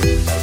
Bye.